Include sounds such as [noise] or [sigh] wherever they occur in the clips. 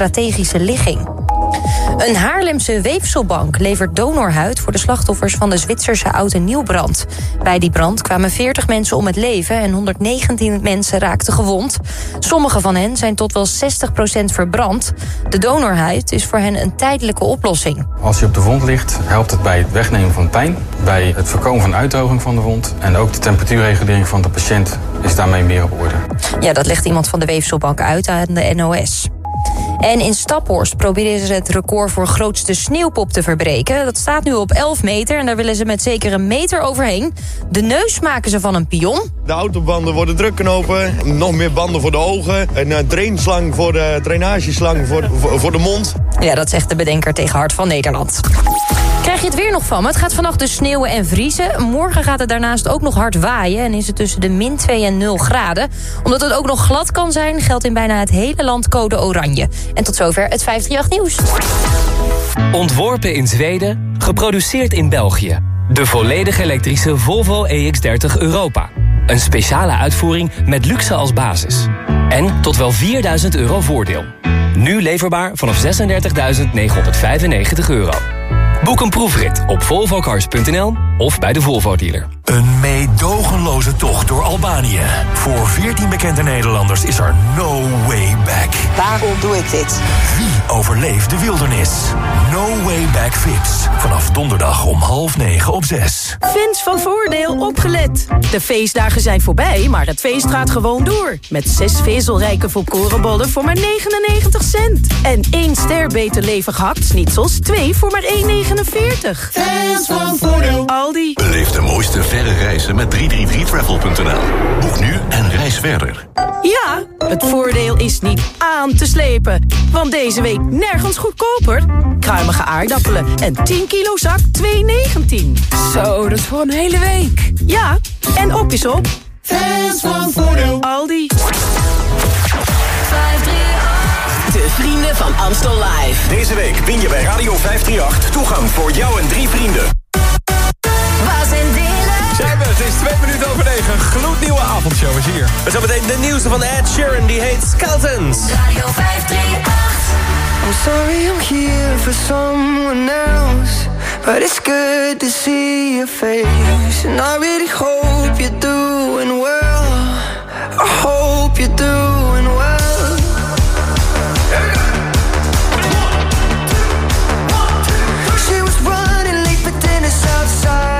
strategische ligging. Een Haarlemse weefselbank levert donorhuid voor de slachtoffers van de Zwitserse oude nieuwbrand. Bij die brand kwamen 40 mensen om het leven en 119 mensen raakten gewond. Sommige van hen zijn tot wel 60% verbrand. De donorhuid is voor hen een tijdelijke oplossing. Als je op de wond ligt, helpt het bij het wegnemen van pijn, bij het voorkomen van uitdroging van de wond en ook de temperatuurregulering van de patiënt is daarmee meer op orde. Ja, dat legt iemand van de weefselbank uit aan de NOS. En in Staphorst proberen ze het record voor grootste sneeuwpop te verbreken. Dat staat nu op 11 meter en daar willen ze met zeker een meter overheen. De neus maken ze van een pion. De autobanden worden drukknopen, nog meer banden voor de ogen... een drainslang voor de drainageslang voor, voor, voor de mond. Ja, dat zegt de bedenker tegen Hart van Nederland. Krijg je het weer nog van me? Het gaat vannacht dus sneeuwen en vriezen. Morgen gaat het daarnaast ook nog hard waaien... en is het tussen de min 2 en 0 graden. Omdat het ook nog glad kan zijn... geldt in bijna het hele land code oranje. En tot zover het 538 Nieuws. Ontworpen in Zweden, geproduceerd in België. De volledig elektrische Volvo EX30 Europa. Een speciale uitvoering met luxe als basis. En tot wel 4000 euro voordeel. Nu leverbaar vanaf 36.995 euro. Boek een proefrit op volvocars.nl of bij de Volvo dealer. Een meedogenloze tocht door Albanië. Voor 14 bekende Nederlanders is er no way back. Waarom doe ik dit? Wie overleeft de wildernis? No way back Vips. Vanaf donderdag om half negen op zes. Fans van Voordeel opgelet. De feestdagen zijn voorbij, maar het feest gaat gewoon door. Met zes vezelrijke volkorenbollen voor maar 99 cent. En één ster beter levig hakt-snitsels, twee voor maar 1,49. Fans van Voordeel. Aldi. Beleef de mooiste verre reizen met 333travel.nl. Boek nu en reis verder. Ja, het voordeel is niet aan te slepen. Want deze week nergens goedkoper. Kruimige aardappelen en 10 kilo zak 2,19. Zo, dat is voor een hele week. Ja, en op is op. Fans van Voordeel. Aldi. De vrienden van Amstel Live. Deze week win je bij Radio 538 toegang voor jou en drie vrienden. Was en Dylan. Zijn we, het is twee minuten over negen. Een gloednieuwe avondshow is hier. We zijn meteen de nieuwste van Ed Sheeran, die heet Skeletons. Radio 538. I'm sorry I'm here for someone else But it's good to see your face And I really hope you're doing well I hope you're doing well She was running late for dinner outside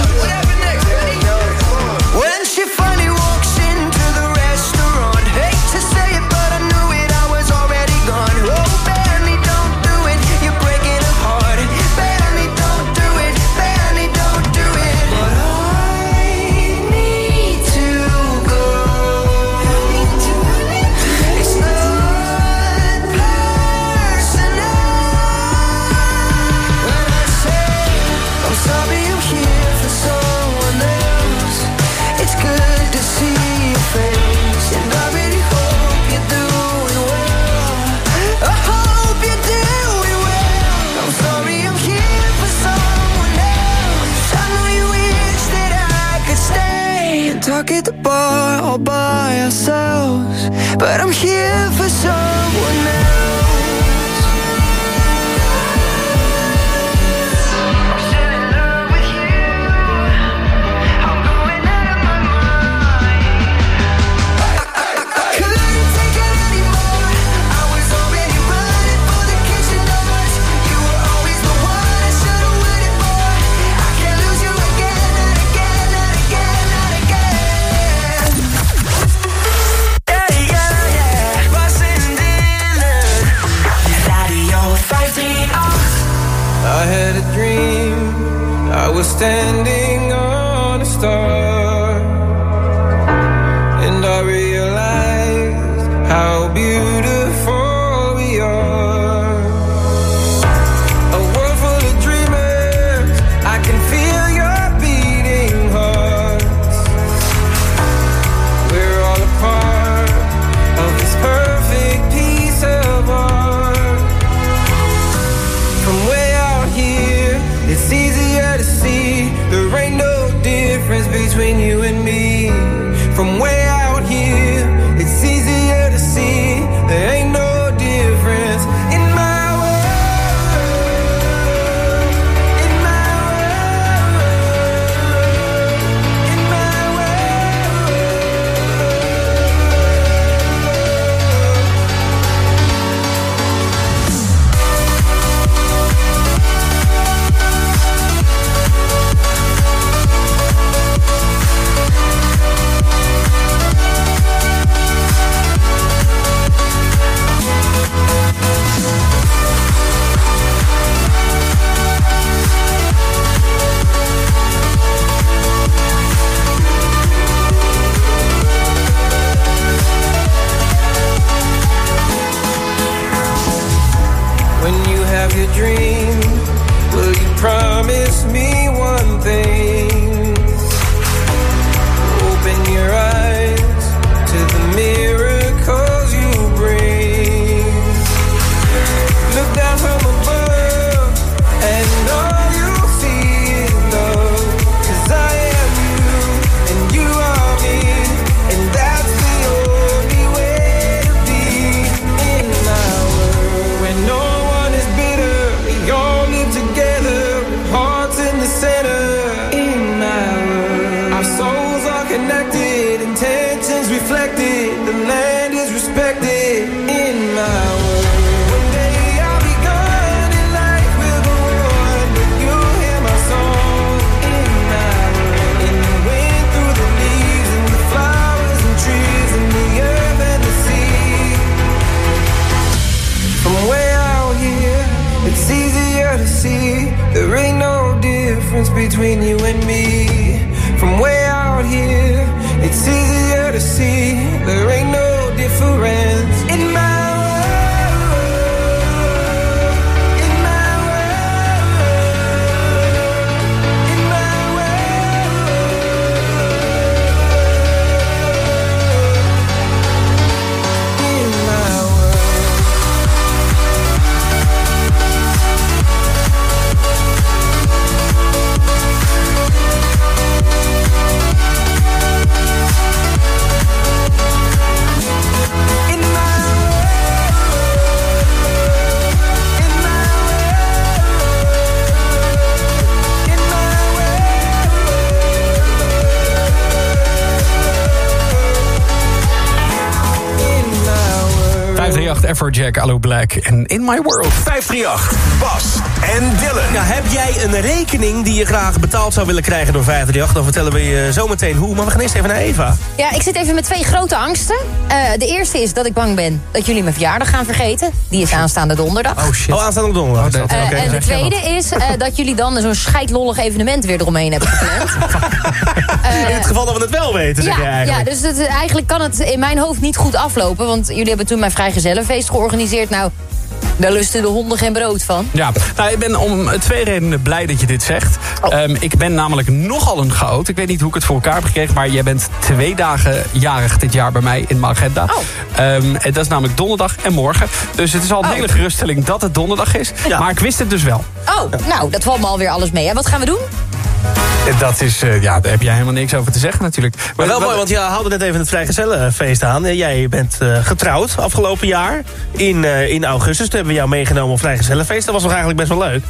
It's easy Afrojack, Allo Black en In My World. 538, Bas en Dylan. Ja, heb jij een rekening die je graag betaald zou willen krijgen door 538? Dan vertellen we je zometeen hoe. Maar we gaan eerst even naar Eva. Ja, ik zit even met twee grote angsten. Eh, de eerste is dat ik bang ben dat jullie mijn verjaardag gaan vergeten. Die is aanstaande donderdag. Oh shit. Oh, aanstaande donderdag. dat. Eh, Oké. en de tweede is eh, dat jullie dan zo'n scheidlollig evenement weer eromheen hebben gepland. [laughs] In het geval dat we het wel weten, zeg je ja, eigenlijk. ja, dus het, eigenlijk kan het in mijn hoofd niet goed aflopen. Want jullie hebben toen mijn vrijgezellenfeest georganiseerd. Nou, daar lusten de honden geen brood van. Ja, nou, ik ben om twee redenen blij dat je dit zegt. Oh. Ehm, ik ben namelijk nogal een chaot. Ik weet niet hoe ik het voor elkaar heb gekregen... maar jij bent twee dagen jarig dit jaar bij mij in mijn agenda. Ehm, en dat is namelijk donderdag en morgen. Dus het is al een Oh. hele geruststelling dat het donderdag is. Maar ik wist het dus wel. Oh, nou, dat valt me alweer alles mee. En wat gaan we doen? Dat is, eh, ja, daar heb jij helemaal niks over te zeggen natuurlijk. Maar wel Wat- mooi, want je haalde net even het vrijgezellenfeest aan. Eh, Jij bent eh, getrouwd afgelopen jaar in, eh, in augustus. Toen hebben we jou meegenomen op vrijgezellenfeest. Dat was toch eigenlijk best wel leuk?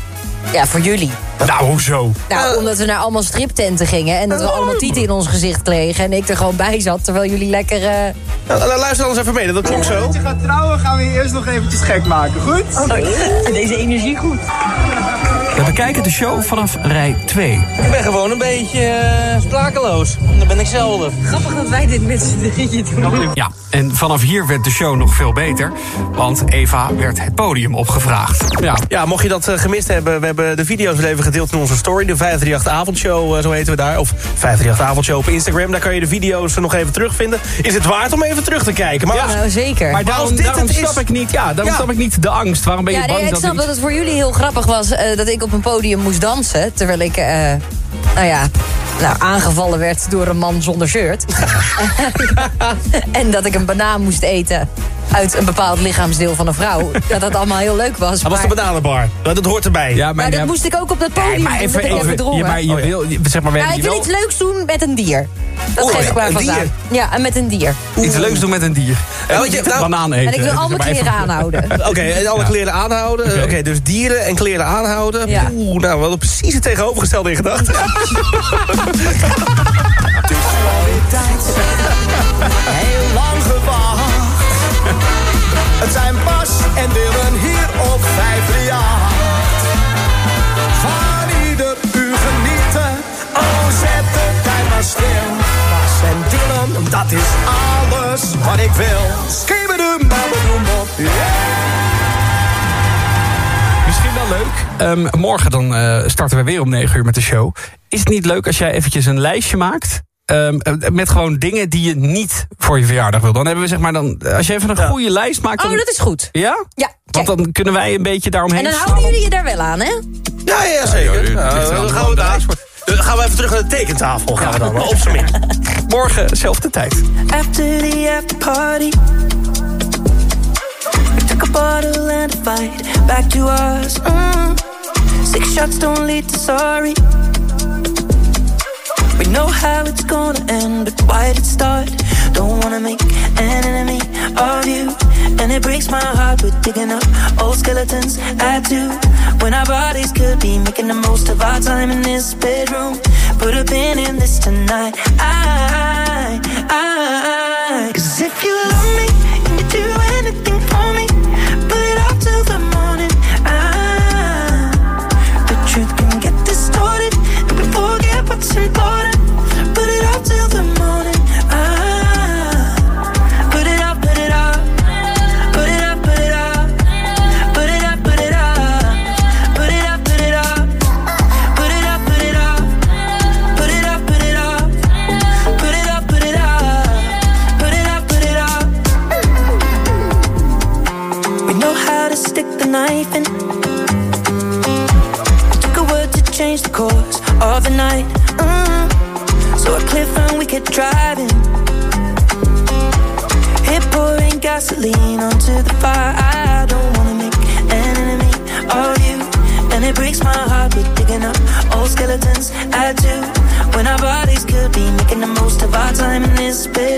Ja, voor jullie. Nou, hoezo? Nou, omdat we naar allemaal striptenten gingen... en dat we allemaal tieten in ons gezicht kregen... en ik er gewoon bij zat, terwijl jullie lekker... eh, Nou, luister dan eens even mee, dat klonk zo. Als je gaat trouwen, gaan we je eerst nog eventjes gek maken, goed? [laughs] Deze energie goed. We bekijken de show vanaf rij 2. Ik ben gewoon een beetje eh, sprakeloos. Dat ben ik zelden. Grappig dat wij dit met z'n drieën doen. Ja, en vanaf hier werd de show nog veel beter. Want Eva werd het podium opgevraagd. Ja, Ja, mocht je dat eh, gemist hebben, we hebben de video's weer even gedeeld in onze story. De 538 avondshow, eh, zo heten we daar. Of 538 avondshow op Instagram. Daar kan je de video's nog even terugvinden. Is het waard om even terug te kijken? Maar als- Nou, zeker. maar Maar als daarom, dit daarom het is- snap ik niet, ja, daarom Ja. snap ik niet de angst. Waarom ben je Ja, bang nee, ik dat snap er dat het voor jullie heel grappig was... dat ik op een podium moest dansen... terwijl ik, eh, nou ja, nou, aangevallen werd door een man zonder shirt. [laughs] [laughs] en dat ik een banaan moest eten uit een bepaald lichaamsdeel van een vrouw. [laughs] Dat dat allemaal heel leuk was. Dat was de bananenbar. Dat dat hoort erbij. Ja, maar dat ja, moest ik ook op dat podium Nee, maar doen, even, ja, maar je Oh, ja. wil, zeg maar, we Ja, ik wil iets leuks doen met een dier. Dat Oeh, geef ik maar een vast dier? aan. Ja, en met een dier. iets leuks doen met een dier. Ja, want je- [laughs] nou- een banaan eten. En ik wil [laughs] al Zeg mijn maar kleren aanhouden. Oké, en alle kleren aanhouden. Oké, dus dieren en kleren aanhouden. Oeh, nou, we hadden precies het tegenovergestelde in gedachten. Het zijn Bas en Dylan hier op 538. Van ieder uur genieten. Oh, zet de tijd maar stil. Bas en Dylan, dat is alles wat ik wil. Skibbedoem, babbedoem, op. Misschien wel leuk. Ehm, morgen dan eh, starten we weer om 9 uur met de show. Is het niet leuk als jij eventjes een lijstje maakt... ehm, eh, met gewoon dingen die je niet voor je verjaardag wil. Dan hebben we zeg maar dan... Als je even een goede lijst maakt... Oh, dan- dat is goed. Ja? Ja, Want dan kunnen wij een beetje daaromheen En dan houden jullie je daar wel aan, hè? Ja, ja, zeker. Nou, dan gaan we, daar, dan gaan we even terug naar de tekentafel. Gaan we dan, minst. [laughs] Morgen, zelfde tijd. After the after party We took a bottle and a fight Back to us mm. Six shots don't lead to sorry We know how it's gonna end But why did it start? Don't wanna make an enemy of you. And it breaks my heart We're digging up old skeletons Add to When our bodies could be Making the most of our time in this bedroom. Put a pin in this tonight. I, I Cause if you love me you do anything knife in Took a word to change the course of the night mm. So a cliff and we kept driving. Hit pouring gasoline onto the fire. I don't wanna make an enemy of you. And it breaks my heart We're digging up old skeletons I do When our bodies could be Making the most of our time in this bedroom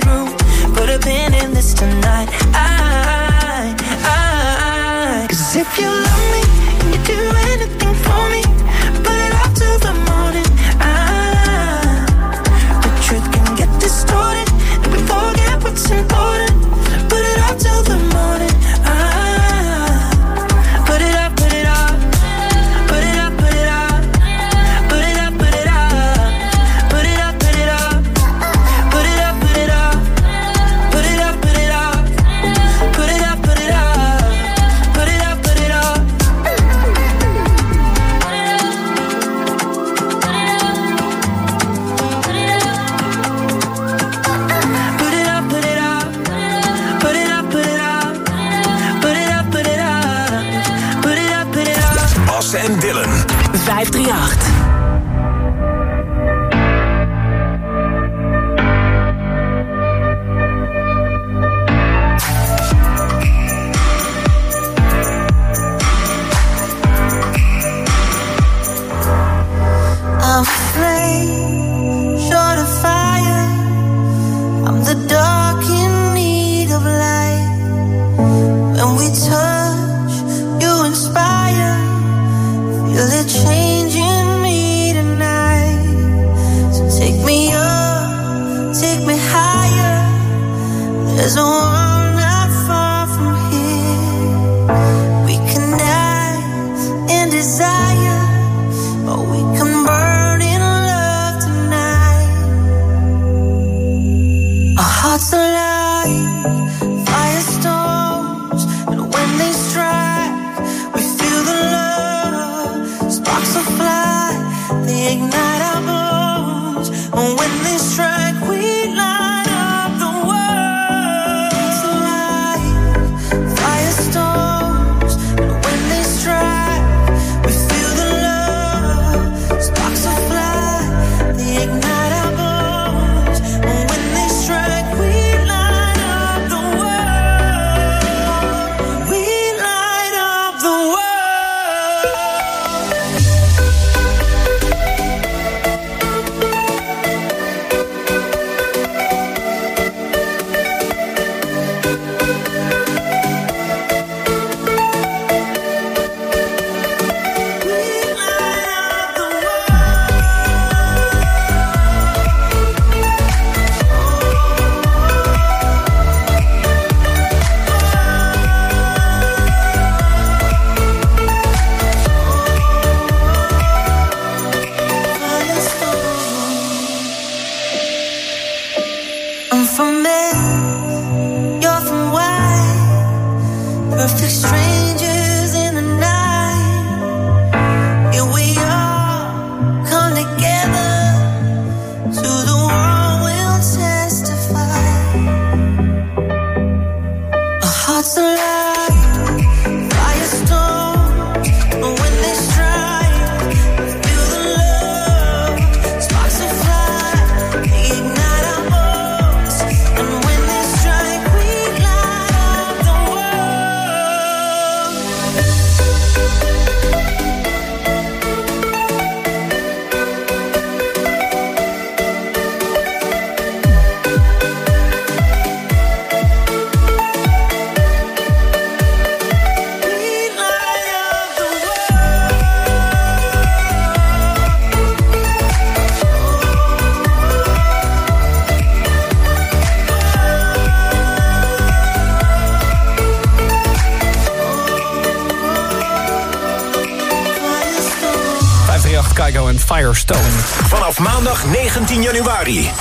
maandag 19 januari.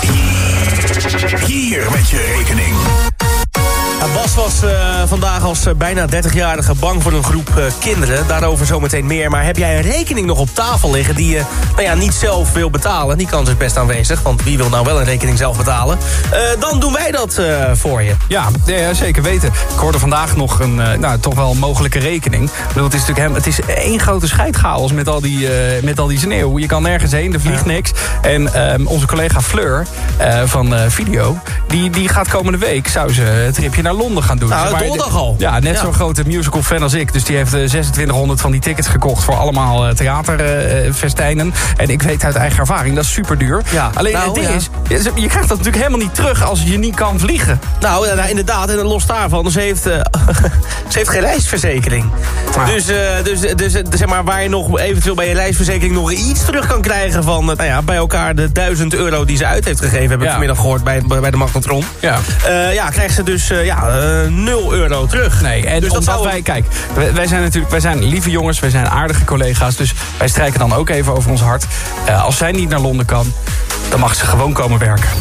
Vandaag als eh, bijna 30-jarige bang voor een groep eh, kinderen. Daarover zometeen meer. Maar heb jij een rekening nog op tafel liggen... die je nou ja, niet zelf wil betalen? Die kans is best aanwezig, want wie wil nou wel een rekening zelf betalen? Eh, dan doen wij dat voor je. Ja, ja, zeker weten. Ik hoorde vandaag nog een, nou, toch wel een mogelijke rekening. Bedoel, het is natuurlijk hem, het is één grote scheidchaos met al die, met al die sneeuw. Je kan nergens heen, er vliegt niks. En ehm, onze collega Fleur van Video, die, die gaat komende week... zou ze het tripje naar Londen gaan doen. Nou, Zeg maar, donderdag al. Ja, net Ja. zo'n grote musical fan als ik. Dus die heeft eh, 2600 van die tickets gekocht... voor allemaal eh, theaterfestijnen. en ik weet uit eigen ervaring, dat is super duur. Alleen nou, het ding ja. is, je krijgt dat natuurlijk helemaal niet terug... als je niet kan vliegen. Nou, ja, nou, inderdaad, en los daarvan, ze heeft, eh, [laughs] ze heeft geen reisverzekering. Dus, eh, dus, dus eh, zeg maar, waar je nog eventueel bij je reisverzekering nog iets terug kan krijgen van, eh, nou ja, bij elkaar de 1000 euro die ze uit heeft gegeven, heb ik Ja. vanmiddag gehoord bij, bij de Ja. Eh, ja, krijgt ze dus eh, ja, eh, 0 euro terug. Nee, en dus dat omdat zou wij, kijk, wij, wij zijn natuurlijk, wij zijn lieve jongens, wij zijn aardige collega's, dus wij strijken dan ook even over ons hart. Eh, als zij niet naar Londen kan, dan mag ze gewoon komen werken. [laughs]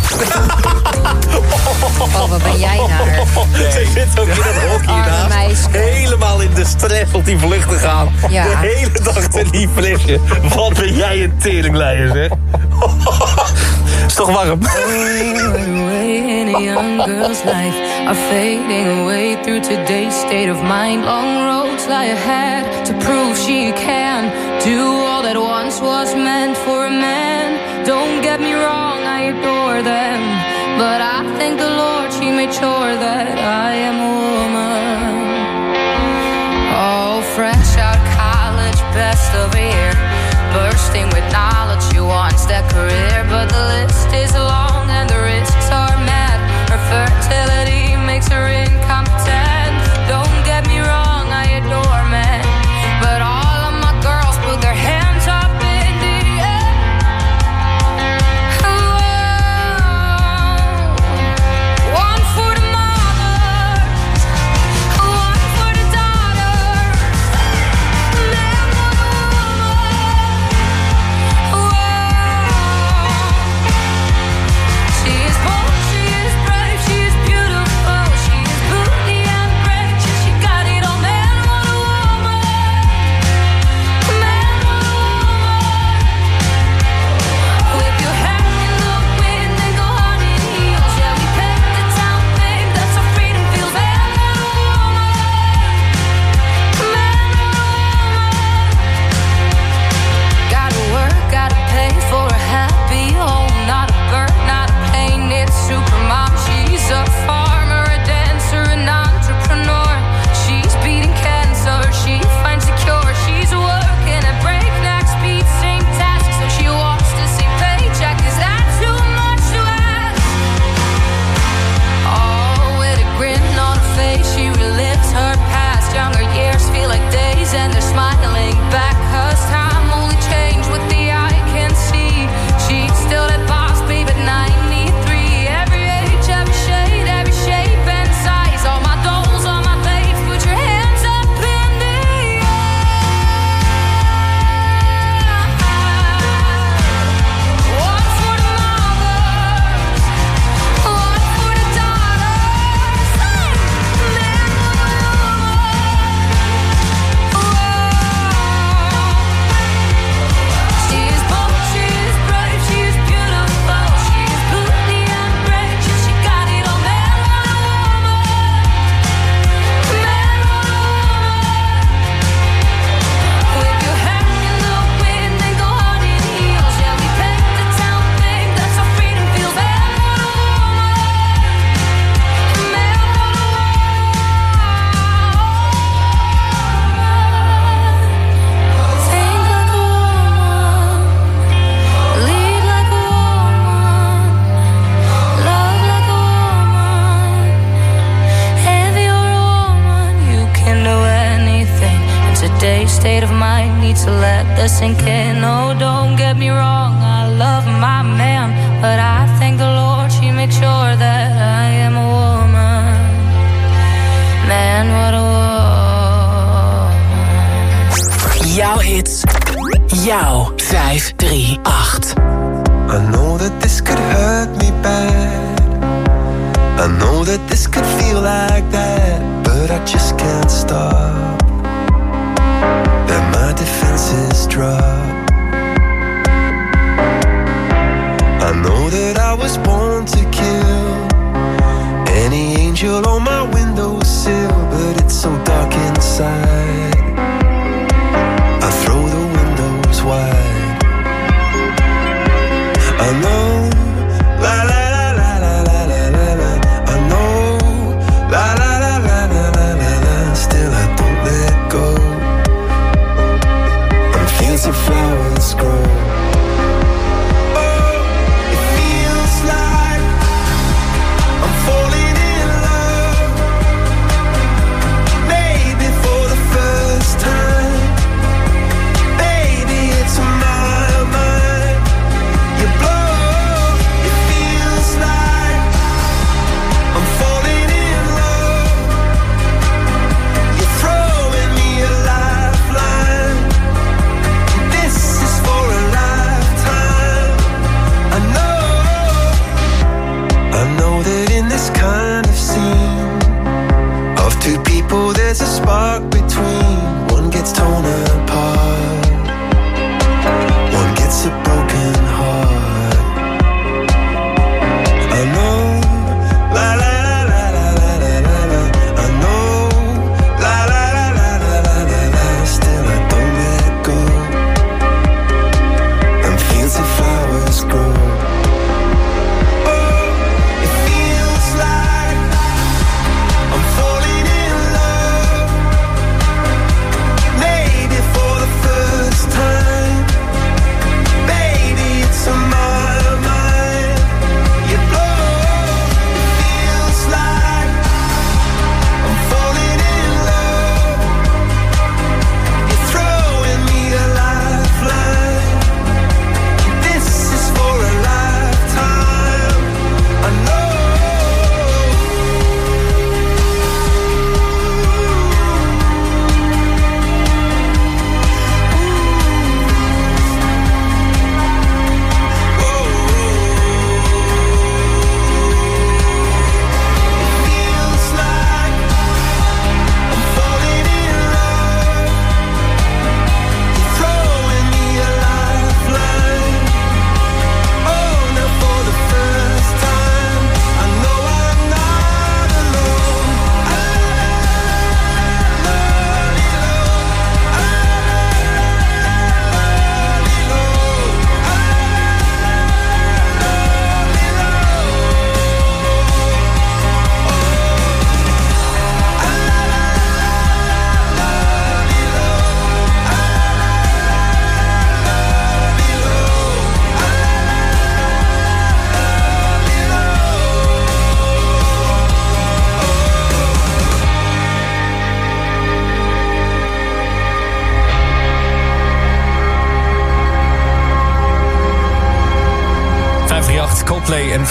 Oh, wat ben jij naar? [laughs] Ze zit die vlucht te gaan. Ja. De hele dag te die flesje. Wat ben jij een teringleier, zeg. [laughs] Is toch warm? away in a young girl's life are fading away through today's state of mind. Long roads lie ahead to prove she can do all that once was meant for a man. Don't get me wrong, I adore them, but I thank the Lord she made sure that I am career. But the list is long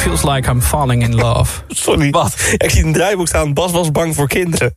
Feels Like I'm Falling in Love. Sorry. Wat? Ik zie een draaiboek staan, Bas was bang voor kinderen.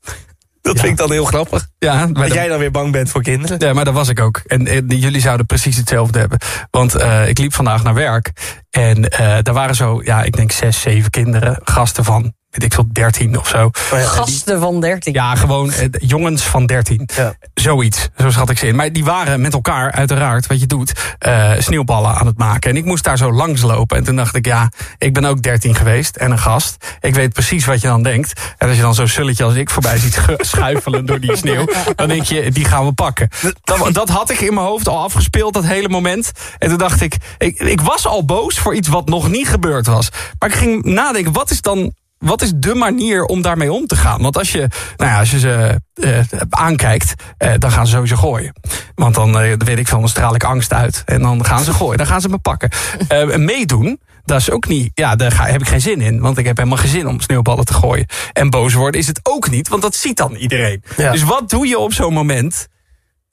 Dat vind ik dan heel grappig. Ja, maar dat jij dan weer bang bent voor kinderen. Ja, maar dat was ik ook. En, en jullie zouden precies hetzelfde hebben. Want eh, ik liep vandaag naar werk. En eh daar waren zo, ja, ik denk zes, zeven kinderen. Gasten van, weet ik veel, dertien of zo. Gasten van 13. Ja, gewoon eh, jongens van 13. Zoiets, zo schat ik ze in. Maar die waren met elkaar, uiteraard, wat je doet, eh, sneeuwballen aan het maken. En ik moest daar zo langs lopen. En toen dacht ik, ja, ik ben ook 13 geweest en een gast. Ik weet precies wat je dan denkt. En als je dan zo'n sulletje als ik voorbij ziet [laughs] schuifelen door die sneeuw, dan denk je, die gaan we pakken. Dat, dat had ik in mijn hoofd al afgespeeld, dat hele moment. En toen dacht ik, ik, ik was al boos voor iets wat nog niet gebeurd was. Maar ik ging nadenken, wat is dan wat is de manier om daarmee om te gaan? Want als je, nou ja, als je ze eh, aankijkt, eh, dan gaan ze sowieso gooien. Want dan, eh, weet ik veel, dan straal ik angst uit. En dan gaan ze gooien, dan gaan ze me pakken. [laughs] Meedoen, dat is ook niet, ja, daar ga, heb ik geen zin in. Want ik heb helemaal geen zin om sneeuwballen te gooien. En boos worden is het ook niet, want dat ziet dan iedereen. Dus wat doe je op zo'n moment?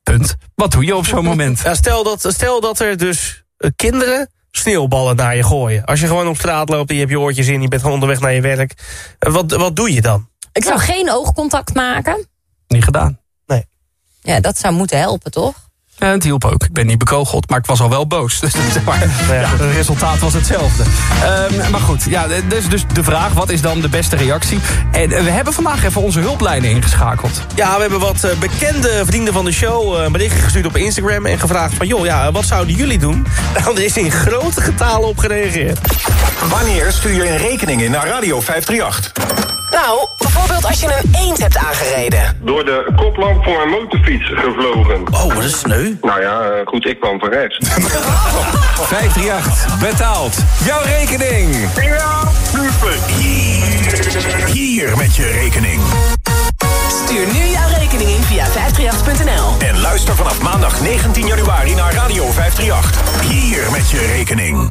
Punt. Wat doe je op zo'n [laughs] moment? Ja, stel, dat, stel dat er dus kinderen sneeuwballen naar je gooien. Als je gewoon op straat loopt en je hebt je oortjes in... je bent gewoon onderweg naar je werk. Wat, wat doe je dan? Ik zou geen oogcontact maken. Niet gedaan. Nee. Ja, dat zou moeten helpen, toch? Ja, het hielp ook. Ik ben niet bekogeld, maar ik was al wel boos. [laughs] Dus zeg maar, ja, het resultaat was hetzelfde. Ehm, maar goed, ja, dus, dus de vraag, wat is dan de beste reactie? En eh, we hebben vandaag even onze hulplijnen ingeschakeld. Ja, we hebben wat eh, bekende vrienden van de show eh, een berichtje gestuurd op Instagram... en gevraagd van, joh, ja, wat zouden jullie doen? [laughs] Nou, er is in grote getalen op gereageerd. Wanneer stuur je een rekening in naar Radio 538? Nou, bijvoorbeeld als je een eend hebt aangereden. Door de koplamp van mijn motorfiets gevlogen. Oh, wat is sneu. Nou ja, eh, goed, ik kwam van rechts. [laughs] 538 betaalt jouw rekening. Ja, super. Hier, hier met je rekening. Stuur nu jouw rekening in via 538.nl. En luister vanaf maandag 19 januari naar Radio 538. Hier met je rekening.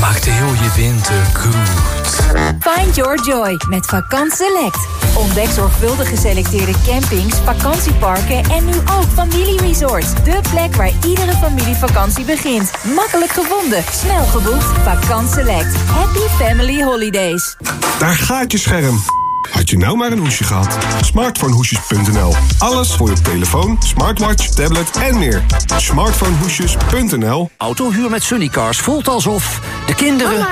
maakt heel je winter goed. Find your joy met Vakant Select. Ontdek zorgvuldig geselecteerde campings, vakantieparken en nu ook familieresorts. De plek waar iedere familievakantie begint. Makkelijk gevonden, snel geboekt. Vakant Select. Happy Family Holidays. Daar gaat je scherm. Had je nou maar een hoesje gehad? Smartphonehoesjes.nl. Alles voor je telefoon, smartwatch, tablet en meer. Smartphonehoesjes.nl. Autohuur met Sunnycars voelt alsof de kinderen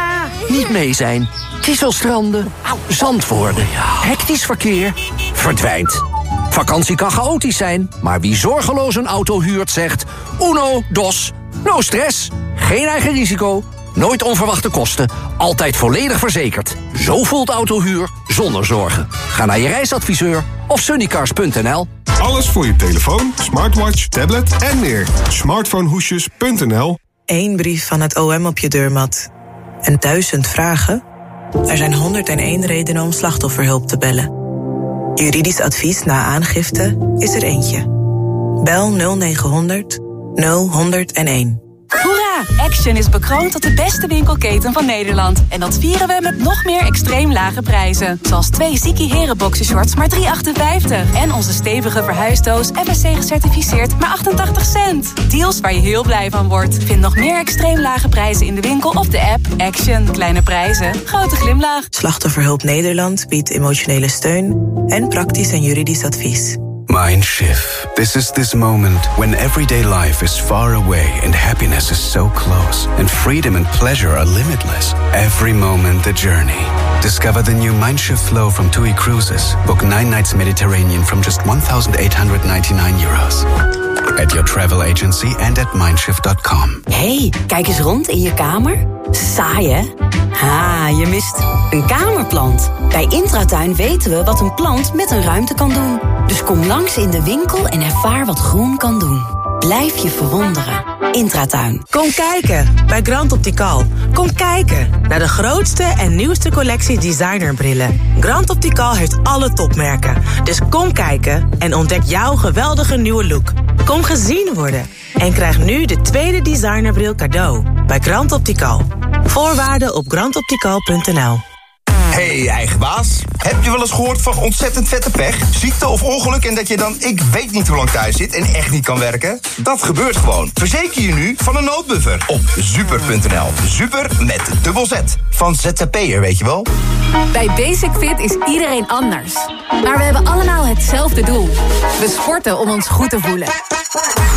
niet mee zijn. Kieselstranden, zand worden, hectisch verkeer, verdwijnt. Vakantie kan chaotisch zijn, maar wie zorgeloos een auto huurt zegt... Uno, dos, no stress, geen eigen risico, nooit onverwachte kosten... altijd volledig verzekerd. Zo voelt autohuur zonder zorgen. Ga naar je reisadviseur of sunnycars.nl. Alles voor je telefoon, smartwatch, tablet en meer. Smartphonehoesjes.nl. Eén brief van het OM op je deurmat. En duizend vragen? Er zijn 101 redenen om slachtofferhulp te bellen. Juridisch advies na aangifte is er eentje. Bel 0900 0101. Hoera! Action is bekroond tot de beste winkelketen van Nederland. En dat vieren we met nog meer extreem lage prijzen. Zoals twee Ziki Heren boxershorts maar 3,58. En onze stevige verhuisdoos FSC gecertificeerd maar 88 cent. Deals waar je heel blij van wordt. Vind nog meer extreem lage prijzen in de winkel of de app. Action. Kleine prijzen. Grote glimlach. Slachtofferhulp Nederland biedt emotionele steun en praktisch en juridisch advies. Mindshift. This is this moment when everyday life is far away and happiness is so close, and freedom and pleasure are limitless. Every moment the journey. Discover the new Mindshift flow from TUI Cruises. Book nine nights Mediterranean from just 1,899 euros. At your travel agency and at mindshift.com. hey, kijk eens rond in je kamer. Saai, hè? Ha, je mist een kamerplant. Bij Intratuin weten we wat een plant met een ruimte kan doen. Dus kom langs in de winkel en ervaar wat groen kan doen. Blijf je verwonderen. Intratuin. Kom kijken bij Grand Optical. Kom kijken naar de grootste en nieuwste collectie designerbrillen. Grand Optical heeft alle topmerken. Dus kom kijken en ontdek jouw geweldige nieuwe look. Kom gezien worden en krijg nu de tweede designerbril cadeau bij Grand Optical. Voorwaarden op grandoptical.nl. Hey, eigen baas. Heb je wel eens gehoord van ontzettend vette pech? Ziekte of ongeluk en dat je dan ik weet niet hoe lang thuis zit en echt niet kan werken? Dat gebeurt gewoon. Verzeker je nu van een noodbuffer op super.nl. Super met dubbel Z. Van ZZP'er, weet je wel? Bij Basic Fit is iedereen anders. Maar we hebben allemaal hetzelfde doel. We sporten om ons goed te voelen.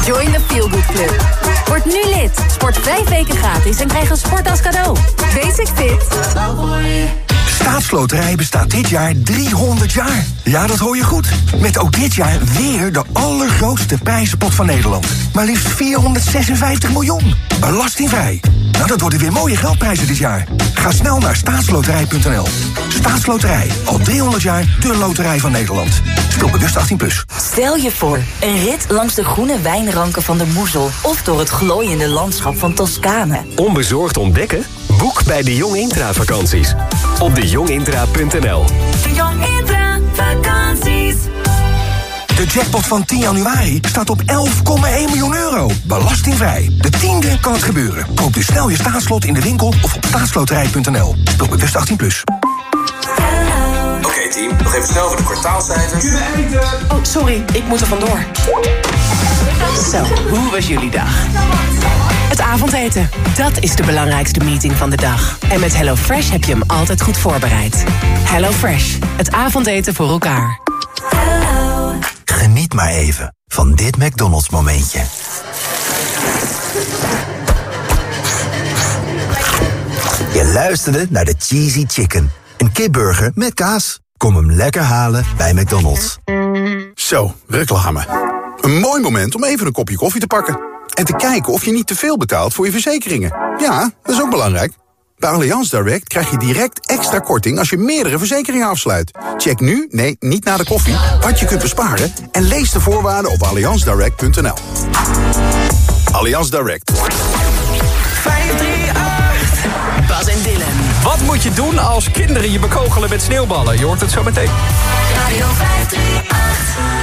Join the Feel Good Club. Word nu lid. Sport vijf weken gratis en krijg een sport als cadeau. Basic Fit. Staatsloterij bestaat dit jaar 300 jaar. Ja, dat hoor je goed. Met ook dit jaar weer de allergrootste prijzenpot van Nederland. Maar liefst 456 miljoen. Belastingvrij. Nou, dat worden weer mooie geldprijzen dit jaar. Ga snel naar staatsloterij.nl. Staatsloterij. Al 300 jaar de loterij van Nederland. Speel bewust 18+. Plus. Stel je voor, een rit langs de groene wijnranken van de Moezel... of door het glooiende landschap van Toscane. Onbezorgd ontdekken? Boek bij de Jong Intra vakanties. Op dejongintra.nl Jong Intra vakanties. De jackpot van 10 januari staat op 11,1 miljoen euro. Belastingvrij. De tiende kan het gebeuren. Koop dus snel je staatslot in de winkel of op staatsloterij.nl. Speel bewust 18+. Plus. Oké team, nog even snel voor de kwartaalcijfers. Oh, sorry, ik moet er vandoor. Zo, hoe was jullie dag? Avondeten, dat is de belangrijkste meeting van de dag. En met HelloFresh heb je hem altijd goed voorbereid. HelloFresh, het avondeten voor elkaar. Geniet maar even van dit McDonald's momentje. Je luisterde naar de Cheesy Chicken. Een kipburger met kaas. Kom hem lekker halen bij McDonald's. Zo, reclame. Een mooi moment om even een kopje koffie te pakken. En te kijken of je niet te veel betaalt voor je verzekeringen. Ja, dat is ook belangrijk. Bij Allianz Direct krijg je direct extra korting als je meerdere verzekeringen afsluit. Check nu, nee, niet na de koffie, wat je kunt besparen... en lees de voorwaarden op allianzdirect.nl. Allianz Direct. 538. Bas en Dylan. Wat moet je doen als kinderen je bekogelen met sneeuwballen? Je hoort het zo meteen. Radio 538.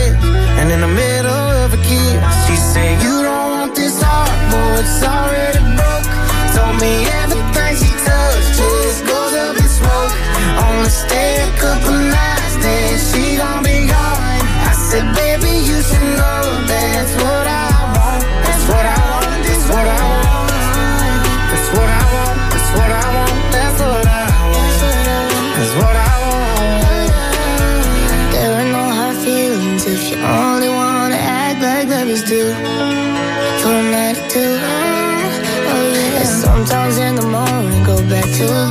To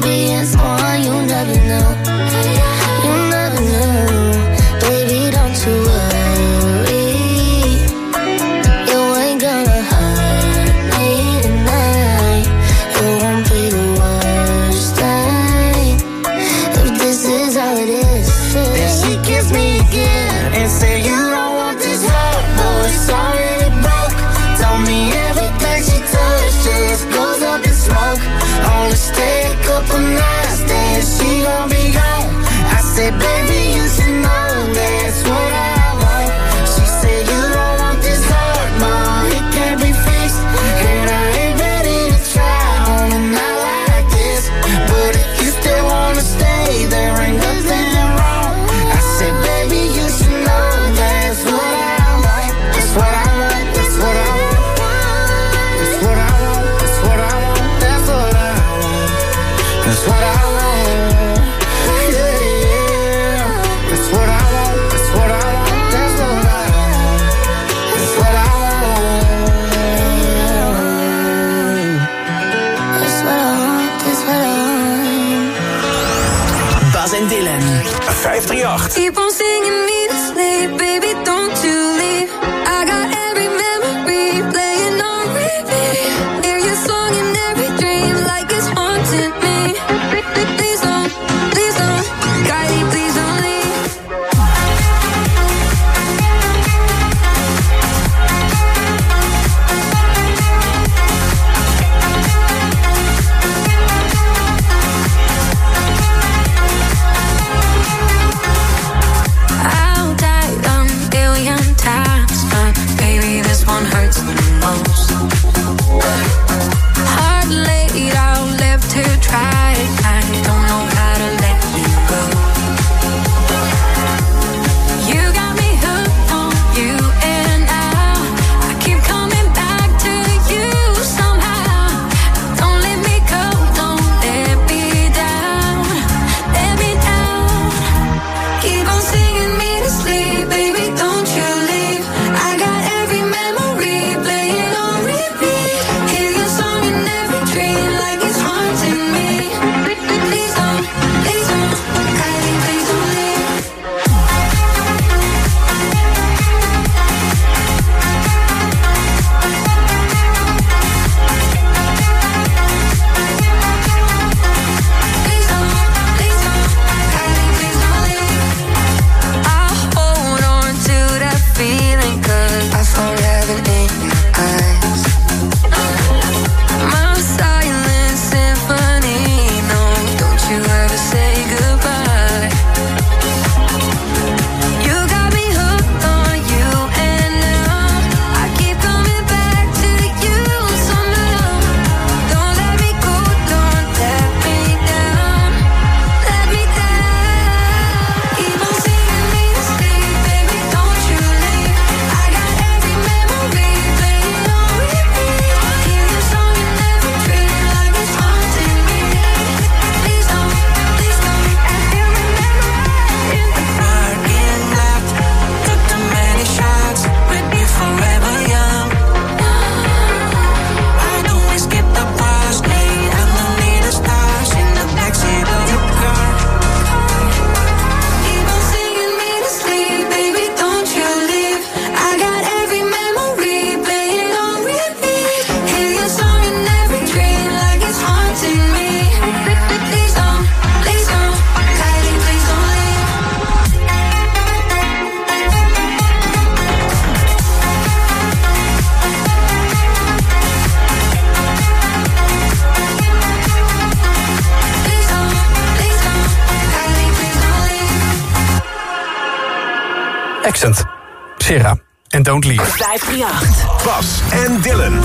Don't Leave. 538. Bas en Dylan.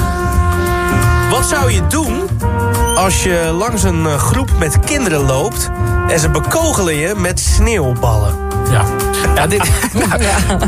Wat zou je doen als je langs een eh, groep met kinderen loopt... en ze bekogelen je met sneeuwballen? Ja. Ja, dit, [laughs] nou,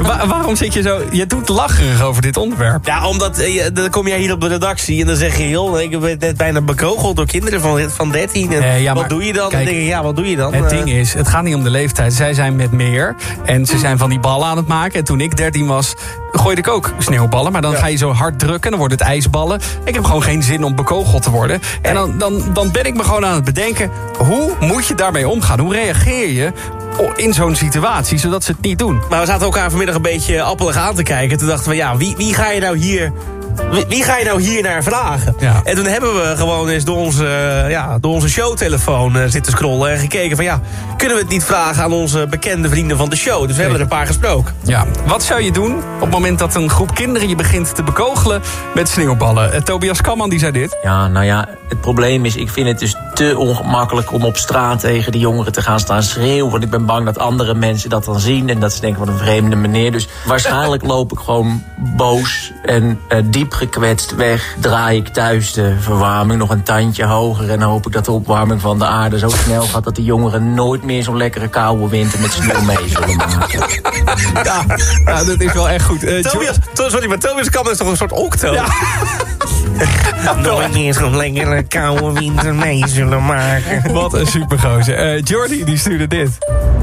[laughs] wa- waarom zit je zo... Je doet lacherig over dit onderwerp. Ja, omdat eh, je- dan kom jij hier op de redactie en dan zeg je... joh, ik ben net bijna bekogeld door kinderen van, van 13. En Eh, ja, wat maar doe je dan? kijk, dan denk ik, ja, wat doe je dan? Het Eh, ding is, het gaat niet om de leeftijd. Zij zijn met meer en ze zijn van die ballen aan het maken. En toen ik 13 was, gooide ik ook sneeuwballen. Maar dan ga je zo hard drukken, dan wordt het ijsballen. Ik heb gewoon geen zin om bekogeld te worden. En dan, dan, dan ben ik me gewoon aan het bedenken... hoe moet je daarmee omgaan? Hoe reageer je in zo'n situatie, zodat ze het niet doen? Maar we zaten elkaar vanmiddag een beetje appelig aan te kijken. Toen dachten we, ja, wie, wie ga je nou hier... Wie, wie ga je nou hier naar vragen? Ja. En toen hebben we gewoon eens door onze, eh, ja, door onze showtelefoon eh, zitten scrollen... en gekeken van ja, kunnen we het niet vragen aan onze bekende vrienden van de show? Dus we hebben er een paar gesproken. Ja, wat zou je doen op het moment dat een groep kinderen je begint te bekogelen met sneeuwballen? Eh, Tobias Kamman die zei dit. Ja, nou ja, het probleem is, ik vind het dus te ongemakkelijk om op straat tegen die jongeren te gaan staan schreeuwen. Want ik ben bang dat andere mensen dat dan zien en dat ze denken wat een vreemde meneer. Dus waarschijnlijk [laughs] loop ik gewoon boos en eh, diep gekwetst weg. Draai ik thuis de verwarming nog een tandje hoger en hoop ik dat de opwarming van de aarde zo snel gaat dat de jongeren nooit meer zo'n lekkere koude winter met sneeuw mee zullen maken. Ja, ja, dat is wel echt goed. Eh, Tobias, to- sorry, maar Tobias kan is toch een soort octo? Ja. [laughs] Nooit meer zo'n lekkere koude winter mee zullen maken. [laughs] Wat een supergozer. Eh Jordi, die stuurde dit.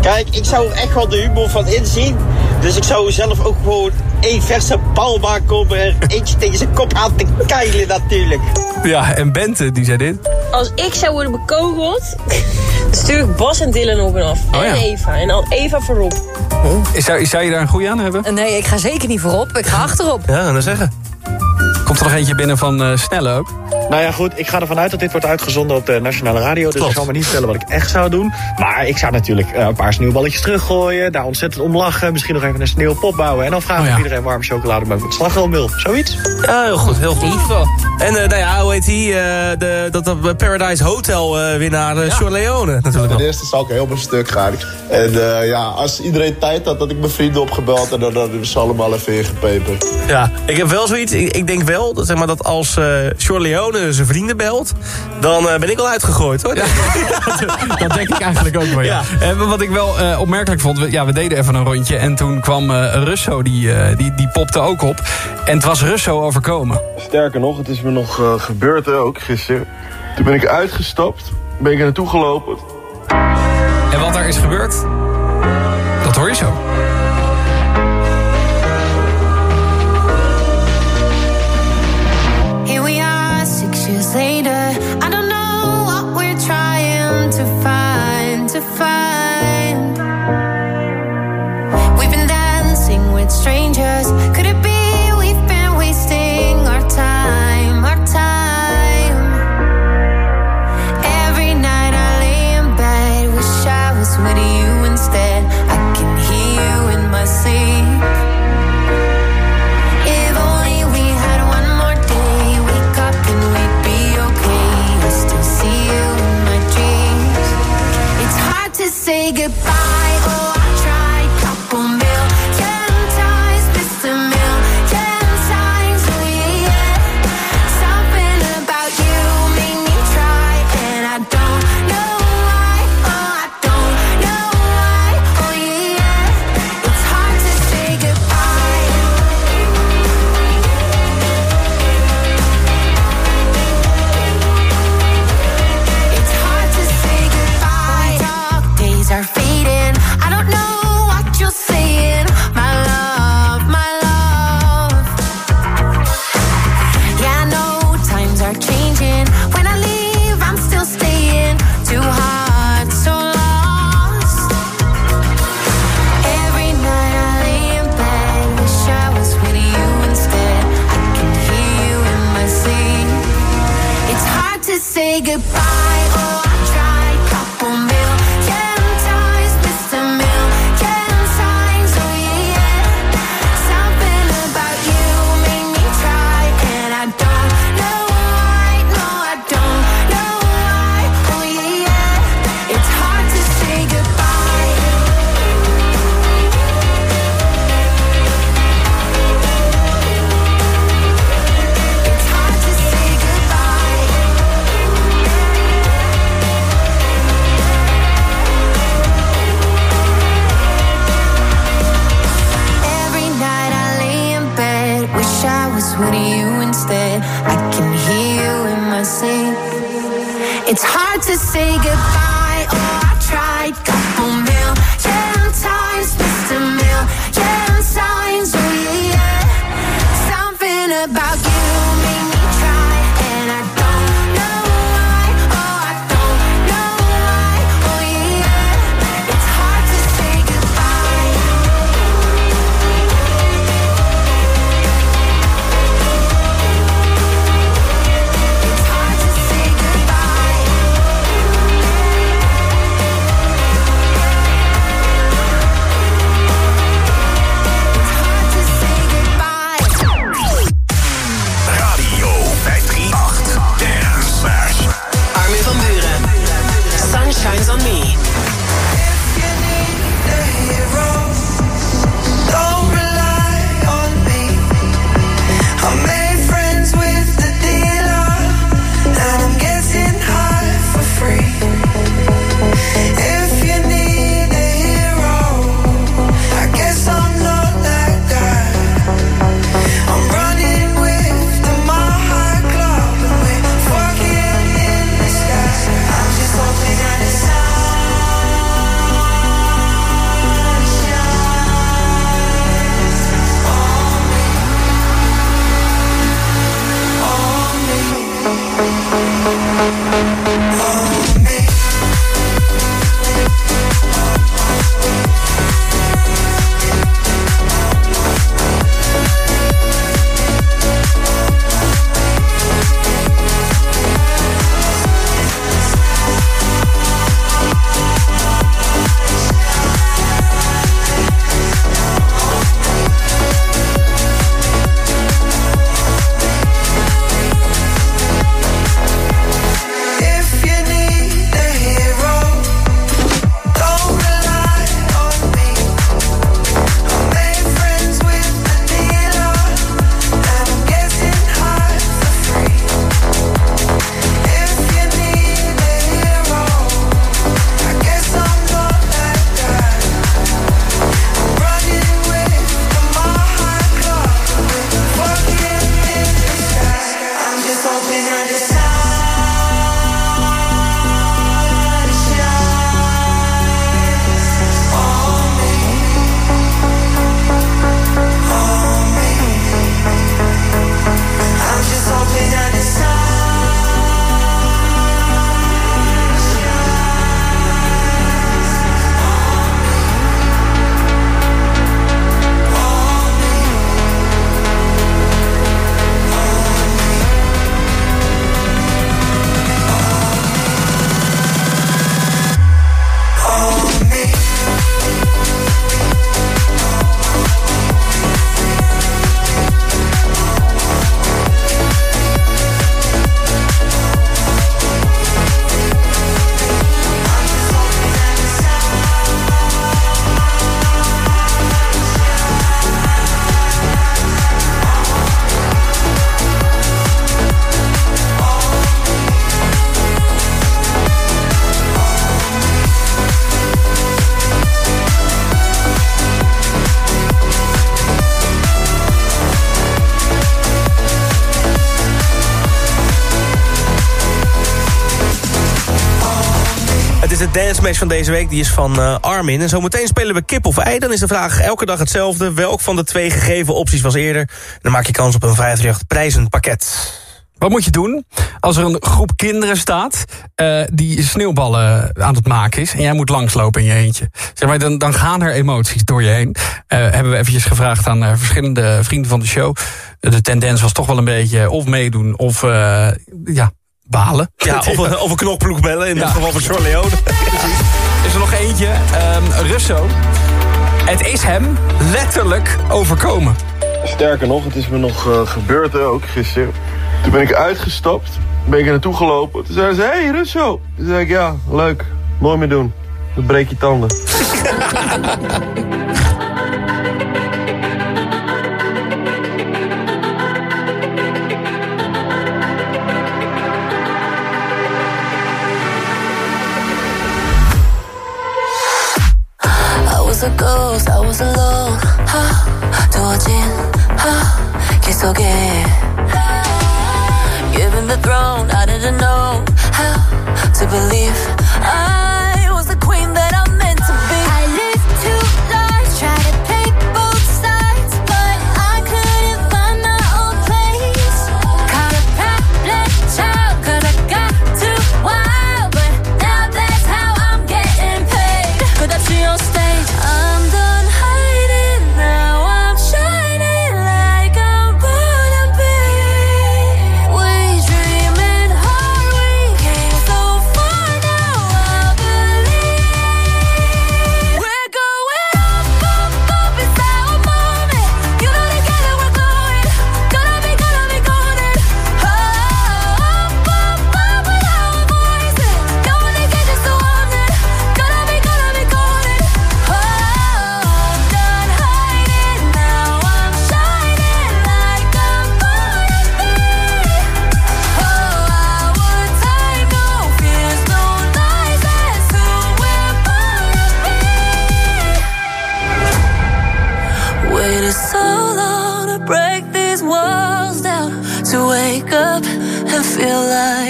Kijk, ik zou er echt wel de humor van inzien. Dus ik zou zelf ook gewoon één verse balbaan komen en eentje tegen zijn kop aan te keilen natuurlijk. Ja, en Bente, die zei dit. Als ik zou worden bekogeld, [laughs] stuur ik Bas en Dylan op en af. Oh, en ja. Eva. En dan Eva voorop. Zou, zou je daar een goeie aan hebben? Nee, ik ga zeker niet voorop. Ik ga achterop. Ja, dat zeggen. Komt er nog eentje binnen van eh, Snelle ook? Nou ja, goed. Ik ga ervan uit dat dit wordt uitgezonden op de Nationale Radio. Dus ik zal me niet vertellen wat ik echt zou doen. Maar ik zou natuurlijk eh, een paar sneeuwballetjes teruggooien. Daar ontzettend om lachen. Misschien nog even een sneeuwpop bouwen. En dan vragen Oh ja. of iedereen warme chocolademelk met slagroommeel. Zoiets? Ja, heel goed, heel goed. En eh, nou ja, hoe heet die? eh, de, dat, dat Paradise Hotel eh, winnaar uh, Sean Leone natuurlijk Ten eerste zou ik heel mijn stuk gaan. En eh, ja, als iedereen tijd had, had ik mijn vrienden opgebeld en dan hadden we ze allemaal even ingepeperd. Ja, ik heb wel zoiets. Ik, ik denk wel dat, zeg maar, dat als eh Sean Leone zijn vrienden belt... dan eh, ben ik al uitgegooid, hoor. [laughs] [laughs] Dat denk ik eigenlijk ook wel, ja. En wat ik wel eh, opmerkelijk vond, we, ja, we deden even een rondje... en toen kwam eh, Russo, die, eh, die, die popte ook op. En het was Russo overkomen. Sterker nog, het is me nog eh, gebeurd ook gisteren. Toen ben ik uitgestapt, ben ik er naartoe gelopen. En wat daar is gebeurd, dat hoor je zo. Dance match van deze week, die is van eh, Armin. En zometeen spelen we kip of ei. Dan is de vraag elke dag hetzelfde. Welk van de twee gegeven opties was eerder? Dan maak je kans op een 538 prijzenpakket. Wat moet je doen als er een groep kinderen staat... eh, die sneeuwballen aan het maken is... en jij moet langslopen in je eentje? Zeg maar, dan, dan gaan er emoties door je heen. Eh, hebben we eventjes gevraagd aan verschillende vrienden van de show. De tendens was toch wel een beetje of meedoen of ja, balen. Ja, [laughs] of, een- of een knokploeg bellen in Ja. het geval van John Leone. [laughs] Is er nog eentje, ehm Russo. Het is hem letterlijk overkomen. Sterker nog, het is me nog eh, gebeurd ook gisteren. Toen ben ik uitgestapt, ben ik er naartoe gelopen. Toen zei ze, hey Russo. Toen zei ik, ja, leuk, mooi meer doen. Dan breek je tanden. [laughs] a ghost, I was alone. Ha, 두어진 하, 길 속에 You've the throne, I didn't know how to believe. I was the queen that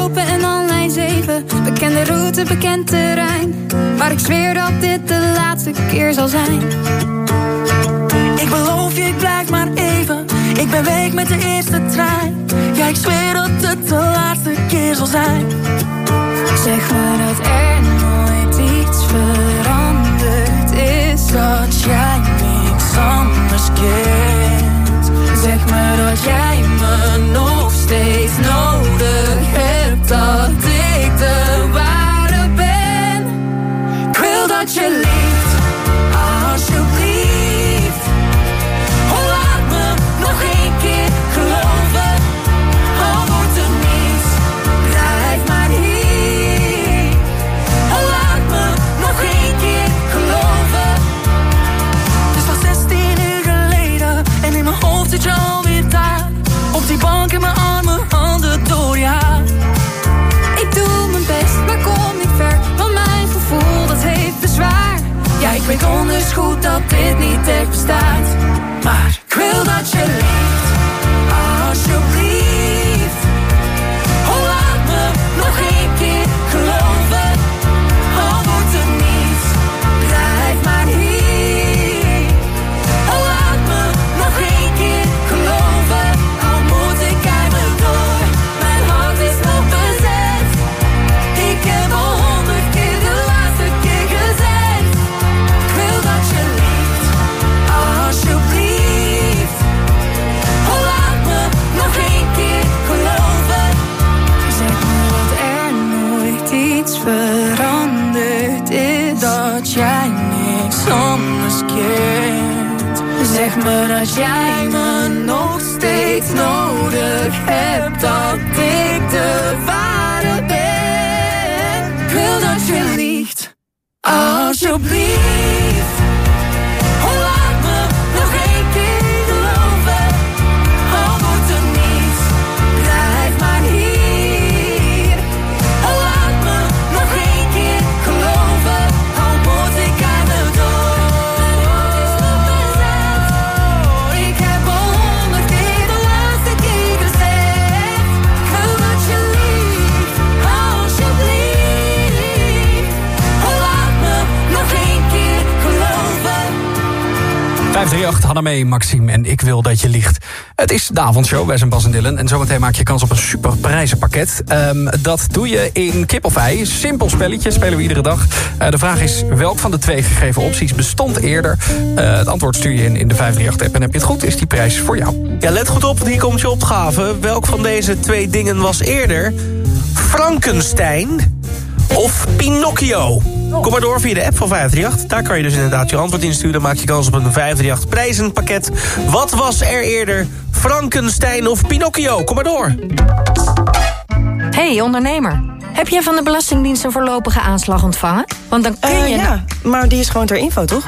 lopen en dan lijn 7. Bekende route, bekend terrein. Maar ik zweer dat dit de laatste keer zal zijn. Ik beloof je, ik blijf maar even. Ik ben week met de eerste trein. Ja, ik zweer dat het de laatste keer zal zijn. Zeg me dat er nooit iets veranderd is. Dat jij niks anders kent. Zeg me dat jij me nog steeds nodig goed dat dit niet echt bestaat. Zeg me dat jij me nog steeds nodig hebt, dat ik de ware ben. Ik wil dat je liegt, alsjeblieft. 538, Hannah Maxime en ik wil dat je liegt. Het is de avondshow bij zijn Bas en Dylan. En zometeen maak je kans op een super prijzenpakket. Ehm, dat doe je in kip of ei. Simpel spelletje, spelen we iedere dag. Eh, de vraag is, welk van de twee gegeven opties bestond eerder? Eh, het antwoord stuur je in, in de 538-app. En heb je het goed, is die prijs voor jou. Ja, let goed op, hier komt je opgave. Welk van deze twee dingen was eerder? Frankenstein of Pinocchio? Kom maar door via de app van 538. Daar kan je dus inderdaad je antwoord insturen. Dan maak je kans op een 538 prijzenpakket. Wat was er eerder? Frankenstein of Pinocchio? Kom maar door. Hey ondernemer, heb jij van de Belastingdienst een voorlopige aanslag ontvangen? Want dan kun Eh, je... ja, maar die is gewoon ter info, toch?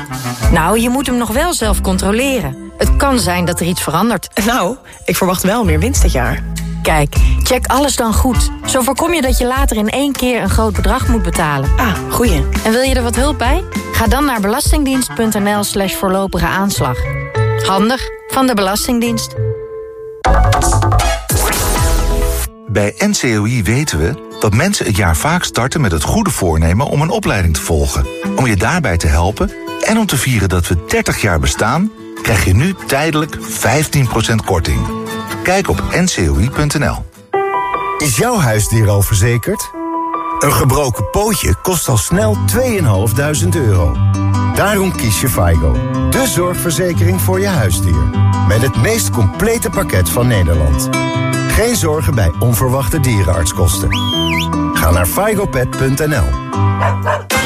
Nou, je moet hem nog wel zelf controleren. Het kan zijn dat er iets verandert. Nou, ik verwacht wel meer winst dit jaar. Kijk, check alles dan goed. Zo voorkom je dat je later in één keer een groot bedrag moet betalen. Ah, goeie. En wil je er wat hulp bij? Ga dan naar belastingdienst.nl slash voorlopige aanslag. Handig van de Belastingdienst. Bij NCOI weten we dat mensen het jaar vaak starten met het goede voornemen om een opleiding te volgen. Om je daarbij te helpen en om te vieren dat we 30 jaar bestaan, krijg je nu tijdelijk 15% korting. Kijk op ncoi.nl. Is jouw huisdier al verzekerd? Een gebroken pootje kost al snel 2.500 euro. Daarom kies je FIGO, de zorgverzekering voor je huisdier. Met het meest complete pakket van Nederland. Geen zorgen bij onverwachte dierenartskosten. Ga naar figopet.nl.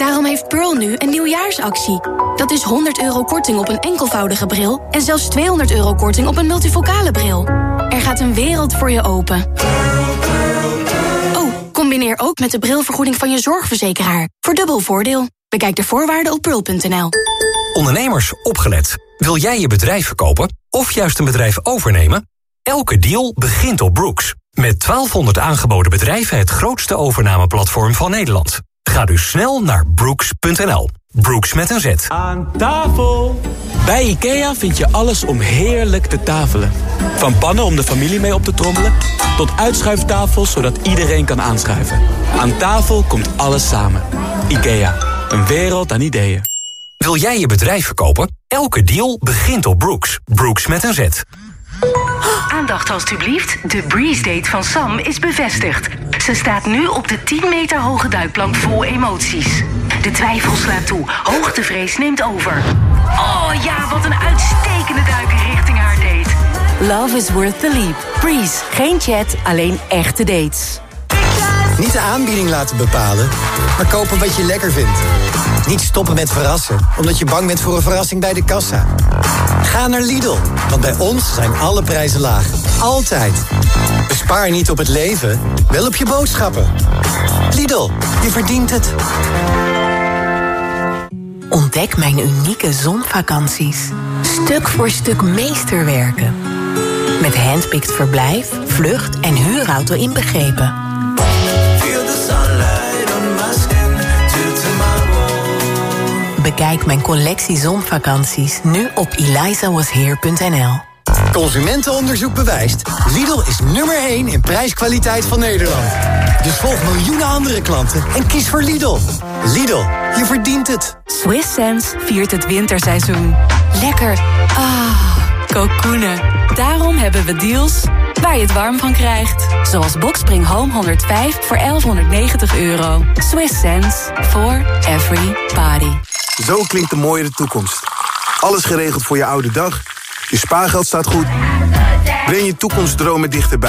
Daarom heeft Pearl nu een nieuwjaarsactie. Dat is 100 euro korting op een enkelvoudige bril... en zelfs 200 euro korting op een multifocale bril. Er gaat een wereld voor je open. Oh, combineer ook met de brilvergoeding van je zorgverzekeraar. Voor dubbel voordeel. Bekijk de voorwaarden op pearl.nl. Ondernemers, opgelet. Wil jij je bedrijf verkopen of juist een bedrijf overnemen? Elke deal begint op Brooks. Met 1200 aangeboden bedrijven het grootste overnameplatform van Nederland. Ga dus snel naar brooks.nl. Brooks met een Z. Aan tafel! Bij IKEA vind je alles om heerlijk te tafelen. Van pannen om de familie mee op te trommelen... tot uitschuiftafels zodat iedereen kan aanschuiven. Aan tafel komt alles samen. IKEA, een wereld aan ideeën. Wil jij je bedrijf verkopen? Elke deal begint op Brooks. Brooks met een Z. Aandacht alstublieft. De Breeze Date van Sam is bevestigd. Ze staat nu op de 10 meter hoge duikplank vol emoties. De twijfel slaat toe. Hoogtevrees neemt over. Oh ja, wat een uitstekende duiker richting haar date. Love is worth the leap. Breeze. Geen chat, alleen echte dates. Niet de aanbieding laten bepalen, maar kopen wat je lekker vindt. Niet stoppen met verrassen, omdat je bang bent voor een verrassing bij de kassa. Ga naar Lidl, want bij ons zijn alle prijzen laag. Altijd. Bespaar niet op het leven, wel op je boodschappen. Lidl, je verdient het. Ontdek mijn unieke zonvakanties. Stuk voor stuk meesterwerken. Met handpicked verblijf, vlucht en huurauto inbegrepen. Bekijk mijn collectie zonvakanties nu op elizawasheer.nl. Consumentenonderzoek bewijst. Lidl is nummer 1 in prijskwaliteit van Nederland. Dus volg miljoenen andere klanten en kies voor Lidl. Lidl, je verdient het. Swiss Sense viert het winterseizoen. Lekker. Ah, kokoenen. Daarom hebben we deals waar je het warm van krijgt. Zoals Boxspring Home 105 voor 1190 euro. Swiss sense for every body. Zo klinkt de mooiere toekomst. Alles geregeld voor je oude dag. Je spaargeld staat goed. Breng je toekomstdromen dichterbij.